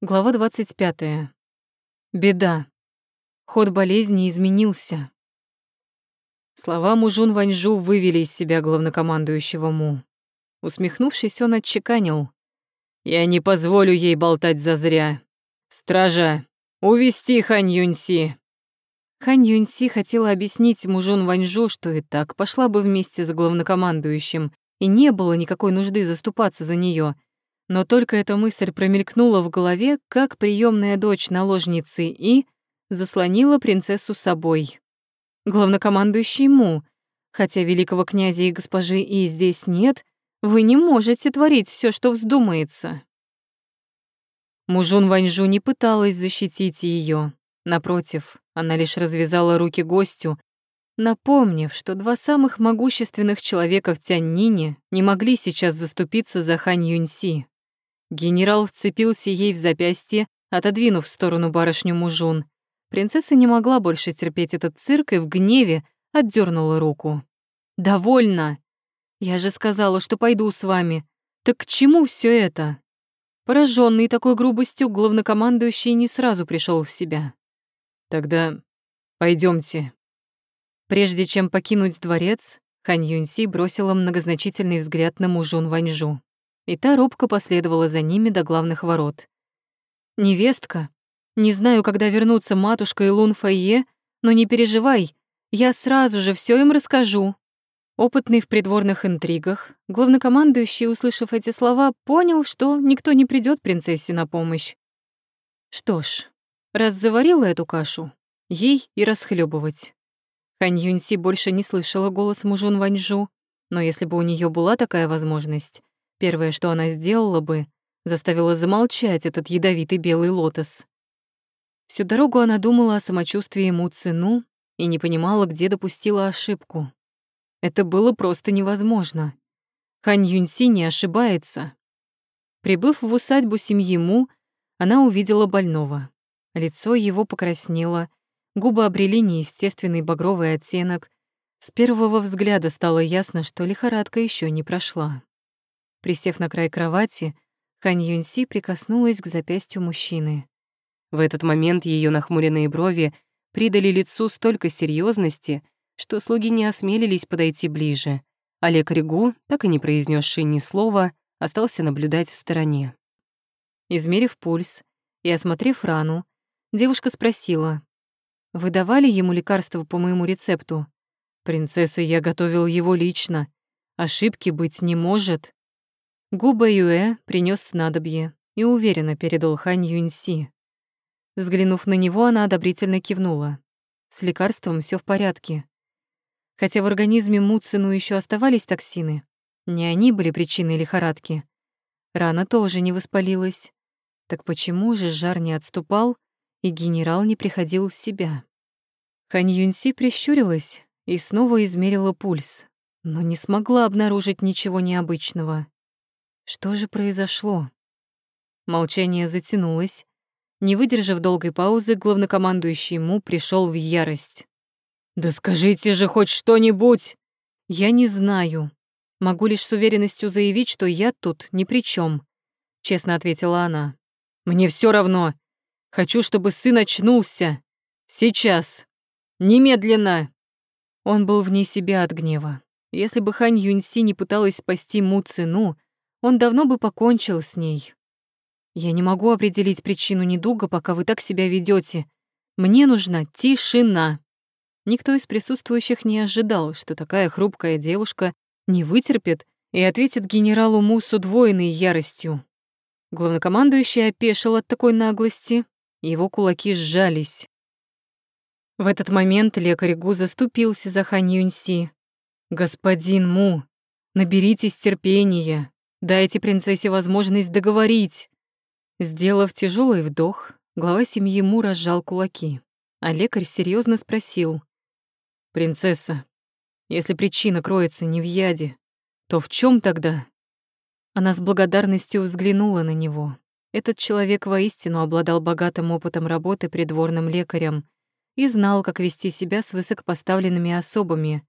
Глава 25. Беда. Ход болезни изменился. Слова Мужун Ваньжу вывели из себя главнокомандующего Му. Усмехнувшись, он отчеканил. «Я не позволю ей болтать зазря. Стража, увести Хань Юньси!» Хань Юньси хотела объяснить Мужун Ваньжу, что и так пошла бы вместе с главнокомандующим, и не было никакой нужды заступаться за нее. Но только эта мысль промелькнула в голове, как приемная дочь наложницы И заслонила принцессу собой. Главнокомандующий Му, хотя великого князя и госпожи И здесь нет, вы не можете творить все, что вздумается. Мужун Ваньжу не пыталась защитить ее. Напротив, она лишь развязала руки гостю, напомнив, что два самых могущественных человека в Тяньнине не могли сейчас заступиться за Хань Юньси. Генерал вцепился ей в запястье, отодвинув в сторону барышню Мужун. Принцесса не могла больше терпеть этот цирк и в гневе отдернула руку. «Довольно! Я же сказала, что пойду с вами. Так к чему все это?» Пораженный такой грубостью, главнокомандующий не сразу пришел в себя. «Тогда пойдемте. Прежде чем покинуть дворец, Хан Юньси бросила многозначительный взгляд на мужун Ваньжу и та робко последовала за ними до главных ворот. «Невестка, не знаю, когда вернутся матушка и Лун Файе, но не переживай, я сразу же все им расскажу». Опытный в придворных интригах, главнокомандующий, услышав эти слова, понял, что никто не придет принцессе на помощь. Что ж, раз заварила эту кашу, ей и расхлебывать. Хань Юньси больше не слышала голос мужун Ваньжу, но если бы у нее была такая возможность, Первое, что она сделала бы, заставила замолчать этот ядовитый белый лотос. Всю дорогу она думала о самочувствии Му Цину и не понимала, где допустила ошибку. Это было просто невозможно. Хань Юньси не ошибается. Прибыв в усадьбу семьи Му, она увидела больного. Лицо его покраснело, губы обрели неестественный багровый оттенок. С первого взгляда стало ясно, что лихорадка еще не прошла. Присев на край кровати, Хань Юньси прикоснулась к запястью мужчины. В этот момент ее нахмуренные брови придали лицу столько серьезности, что слуги не осмелились подойти ближе, а лекарь Гу, так и не произнесший ни слова, остался наблюдать в стороне. Измерив пульс и осмотрев рану, девушка спросила, «Вы давали ему лекарство по моему рецепту?» «Принцесса, я готовил его лично. Ошибки быть не может». Губа Юэ принес снадобье и уверенно передал Хань Юньси. Взглянув на него, она одобрительно кивнула. С лекарством все в порядке. Хотя в организме Муцину еще оставались токсины, не они были причиной лихорадки. Рана тоже не воспалилась. Так почему же жар не отступал, и генерал не приходил в себя? Хань Юньси прищурилась и снова измерила пульс, но не смогла обнаружить ничего необычного. Что же произошло? Молчание затянулось. Не выдержав долгой паузы, главнокомандующий ему пришел в ярость. «Да скажите же хоть что-нибудь!» «Я не знаю. Могу лишь с уверенностью заявить, что я тут ни при чем, честно ответила она. «Мне все равно. Хочу, чтобы сын очнулся. Сейчас. Немедленно!» Он был вне себя от гнева. Если бы Хань Юньси не пыталась спасти Му Цину, он давно бы покончил с ней. Я не могу определить причину недуга, пока вы так себя ведете. Мне нужна тишина. Никто из присутствующих не ожидал, что такая хрупкая девушка не вытерпит и ответит генералу Мусу двойной яростью. Главнокомандующий опешил от такой наглости, его кулаки сжались. В этот момент лекарь Гу заступился за Хань Юньси. «Господин Му, наберитесь терпения. Дайте принцессе возможность договорить. Сделав тяжелый вдох, глава семьи Му разжал кулаки, а лекарь серьезно спросил. «Принцесса, если причина кроется не в яде, то в чем тогда?» Она с благодарностью взглянула на него. Этот человек воистину обладал богатым опытом работы придворным лекарем и знал, как вести себя с высокопоставленными особами.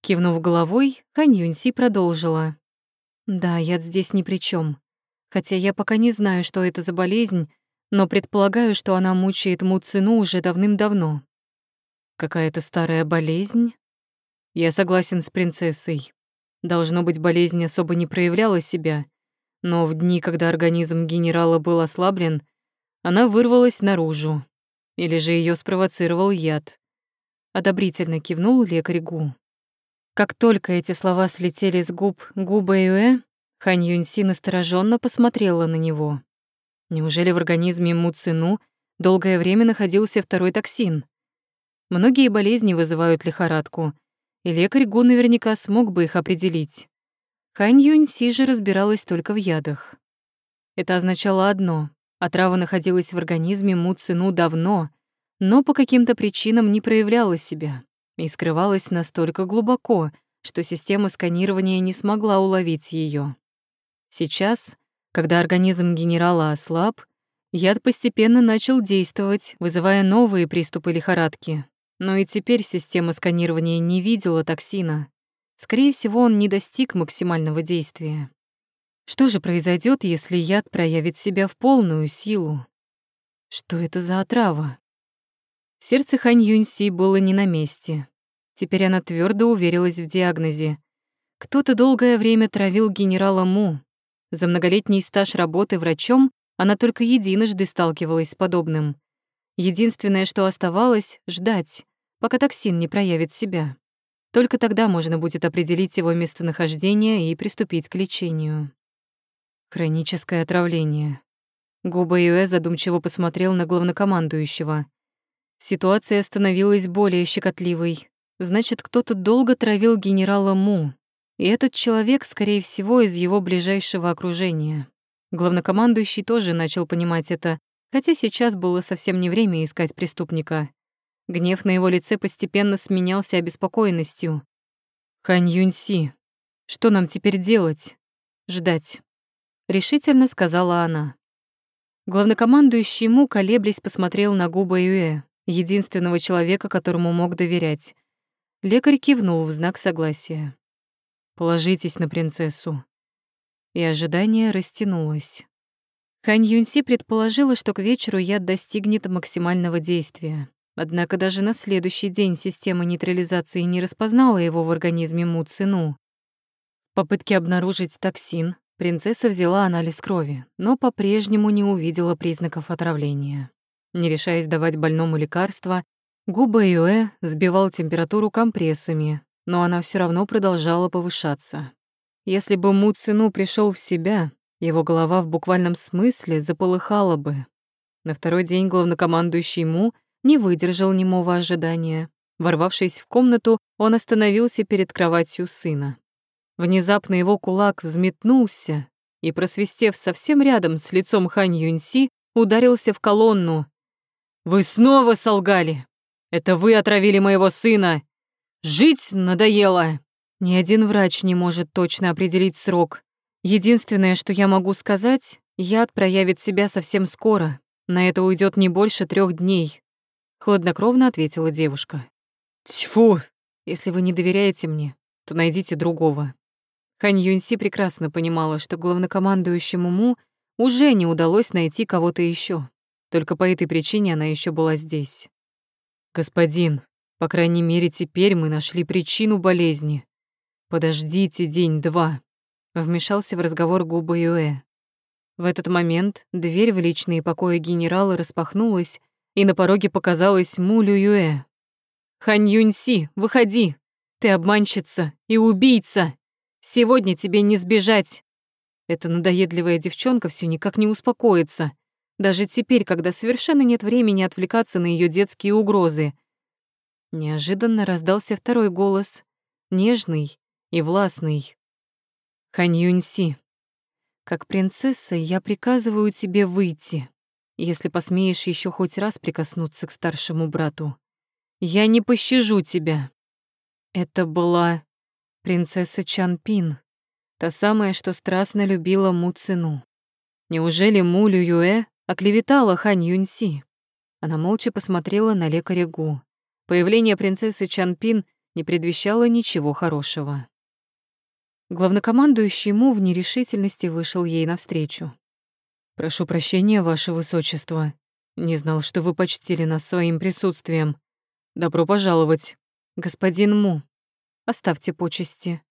Кивнув головой, Хань Юньси продолжила. Да, яд здесь ни при чем. Хотя я пока не знаю, что это за болезнь, но предполагаю, что она мучает Му Цину уже давным-давно. Какая-то старая болезнь? Я согласен с принцессой. Должно быть, болезнь особо не проявляла себя, но в дни, когда организм генерала был ослаблен, она вырвалась наружу. Или же ее спровоцировал яд. Одобрительно кивнул лекарь Гу. Как только эти слова слетели с губ Губа Юэ, Хань Юньси настороженно посмотрела на него. Неужели в организме Му Цину долгое время находился второй токсин? Многие болезни вызывают лихорадку, и лекарь Гу наверняка смог бы их определить. Хань Юньси же разбиралась только в ядах. Это означало одно — отрава находилась в организме Му Цину давно, но по каким-то причинам не проявляла себя и скрывалась настолько глубоко, что система сканирования не смогла уловить ее. Сейчас, когда организм генерала ослаб, яд постепенно начал действовать, вызывая новые приступы лихорадки. Но и теперь система сканирования не видела токсина. Скорее всего, он не достиг максимального действия. Что же произойдет, если яд проявит себя в полную силу? Что это за отрава? Сердце Хань Юньси было не на месте. Теперь она твердо уверилась в диагнозе. Кто-то долгое время травил генерала Му. За многолетний стаж работы врачом она только единожды сталкивалась с подобным. Единственное, что оставалось — ждать, пока токсин не проявит себя. Только тогда можно будет определить его местонахождение и приступить к лечению. Хроническое отравление. Губа Юэ задумчиво посмотрел на главнокомандующего. Ситуация становилась более щекотливой. Значит, кто-то долго травил генерала Му, и этот человек, скорее всего, из его ближайшего окружения. Главнокомандующий тоже начал понимать это, хотя сейчас было совсем не время искать преступника. Гнев на его лице постепенно сменялся обеспокоенностью. «Хань Юньси, что нам теперь делать?» «Ждать», — решительно сказала она. Главнокомандующий ему, колеблясь, посмотрел на Губа Юэ, единственного человека, которому мог доверять. Лекарь кивнул в знак согласия. «Положитесь на принцессу». И ожидание растянулось. Хань Юньси предположила, что к вечеру яд достигнет максимального действия. Однако даже на следующий день система нейтрализации не распознала его в организме Му Цину. В попытке обнаружить токсин принцесса взяла анализ крови, но по-прежнему не увидела признаков отравления. Не решаясь давать больному лекарства, Губа Юэ сбивал температуру компрессами, но она все равно продолжала повышаться. Если бы Му Цину пришел в себя, его голова в буквальном смысле заполыхала бы. На второй день главнокомандующий Му не выдержал немого ожидания. Ворвавшись в комнату, он остановился перед кроватью сына. Внезапно его кулак взметнулся и, просвистев совсем рядом с лицом Хань Юньси, ударился в колонну. «Вы снова солгали!» Это вы отравили моего сына! Жить надоело!» Ни один врач не может точно определить срок. Единственное, что я могу сказать, яд проявит себя совсем скоро. На это уйдет не больше трех дней. Хладнокровно ответила девушка. Тьфу! Если вы не доверяете мне, то найдите другого. Хань Юньси прекрасно понимала, что главнокомандующему Му уже не удалось найти кого-то еще. Только по этой причине она еще была здесь. «Господин, по крайней мере, теперь мы нашли причину болезни. Подождите день-два», — вмешался в разговор Губа Юэ. В этот момент дверь в личные покои генерала распахнулась, и на пороге показалась Мулю Юэ. «Хань Юньси, выходи! Ты обманщица и убийца! Сегодня тебе не сбежать!» Эта надоедливая девчонка все никак не успокоится. Даже теперь, когда совершенно нет времени отвлекаться на ее детские угрозы. Неожиданно раздался второй голос, нежный и властный. «Хань Юньси, как принцесса я приказываю тебе выйти, если посмеешь еще хоть раз прикоснуться к старшему брату. Я не пощажу тебя». Это была принцесса Чанпин, та самая, что страстно любила Му Цину. Неужели Му Лююэ оклеветала Хань Юньси. Она молча посмотрела на лекаря Гу. Появление принцессы Чанпин не предвещало ничего хорошего. Главнокомандующий Му в нерешительности вышел ей навстречу. Прошу прощения, ваше высочество. Не знал, что вы почтили нас своим присутствием. Добро пожаловать, господин Му. Оставьте почести.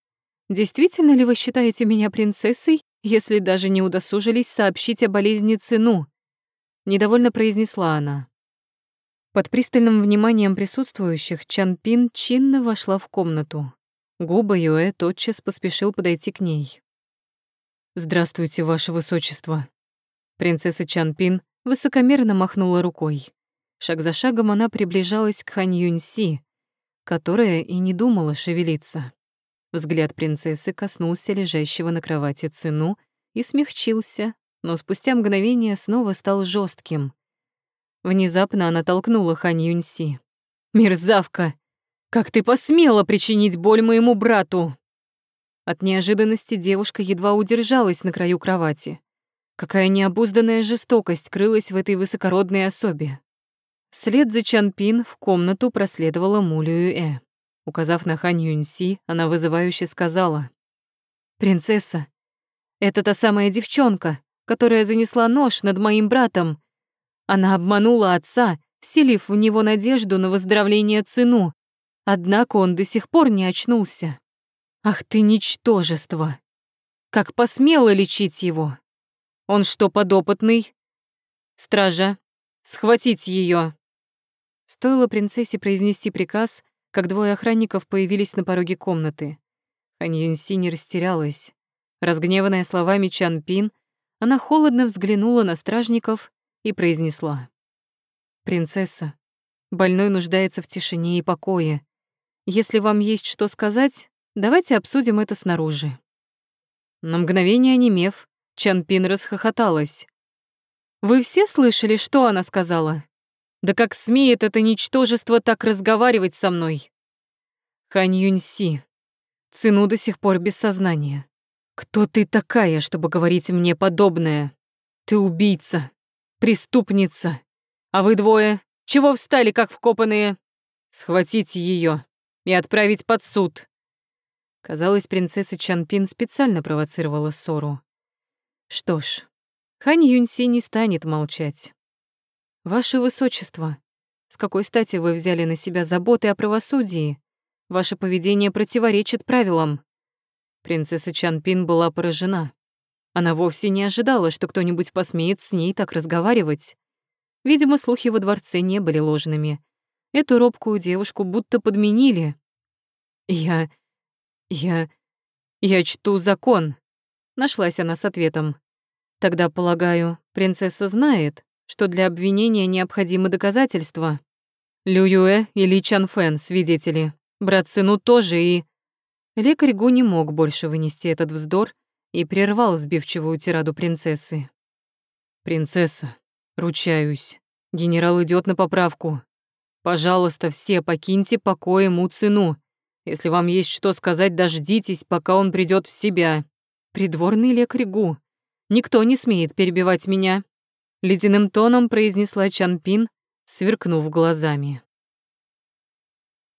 Действительно ли вы считаете меня принцессой, если даже не удосужились сообщить о болезни Цину?» Недовольно произнесла она. Под пристальным вниманием присутствующих Чан Пин чинно вошла в комнату. Губа Юэ тотчас поспешил подойти к ней. «Здравствуйте, ваше высочество». Принцесса Чан Пин высокомерно махнула рукой. Шаг за шагом она приближалась к Хань Юньси, которая и не думала шевелиться. Взгляд принцессы коснулся лежащего на кровати цену и смягчился, но спустя мгновение снова стал жестким. Внезапно она толкнула Хань Юньси. «Мерзавка! Как ты посмела причинить боль моему брату?» От неожиданности девушка едва удержалась на краю кровати. Какая необузданная жестокость крылась в этой высокородной особе. Вслед за Чанпин в комнату проследовала Му Люэ. Указав на Хань Юньси, она вызывающе сказала. «Принцесса, это та самая девчонка, которая занесла нож над моим братом. Она обманула отца, вселив в него надежду на выздоровление цену. Однако он до сих пор не очнулся. Ах ты ничтожество! Как посмела лечить его!» Он что, подопытный? Стража, схватить ее. Стоило принцессе произнести приказ, как двое охранников появились на пороге комнаты. Хань Юньси не растерялась. Разгневанная словами Чан Пин, она холодно взглянула на стражников и произнесла. «Принцесса, больной нуждается в тишине и покое. Если вам есть что сказать, давайте обсудим это снаружи». На мгновение онемев, Чанпин расхохоталась. «Вы все слышали, что она сказала? Да как смеет это ничтожество так разговаривать со мной?» Хань Юньси, Цину до сих пор без сознания. Кто ты такая, чтобы говорить мне подобное? Ты убийца, преступница. А вы двое, чего встали, как вкопанные? Схватите ее и отправить под суд. Казалось, принцесса Чанпин специально провоцировала ссору. Что ж, Хань Юньси не станет молчать. «Ваше Высочество, с какой стати вы взяли на себя заботы о правосудии? Ваше поведение противоречит правилам». Принцесса Чанпин была поражена. Она вовсе не ожидала, что кто-нибудь посмеет с ней так разговаривать. Видимо, слухи во дворце не были ложными. Эту робкую девушку будто подменили. «Я... я... я чту закон», — нашлась она с ответом. Тогда, полагаю, принцесса знает, что для обвинения необходимы доказательства. Лю Юэ и Ли Чан Фэн — свидетели. Брат сыну тоже и... Лекарь Гу не мог больше вынести этот вздор и прервал сбивчивую тираду принцессы. «Принцесса, ручаюсь, генерал идет на поправку. Пожалуйста, все покиньте покой ему цену. Если вам есть что сказать, дождитесь, пока он придет в себя. Придворный лекарь Гу, Никто не смеет перебивать меня», — ледяным тоном произнесла Чанпин, сверкнув глазами.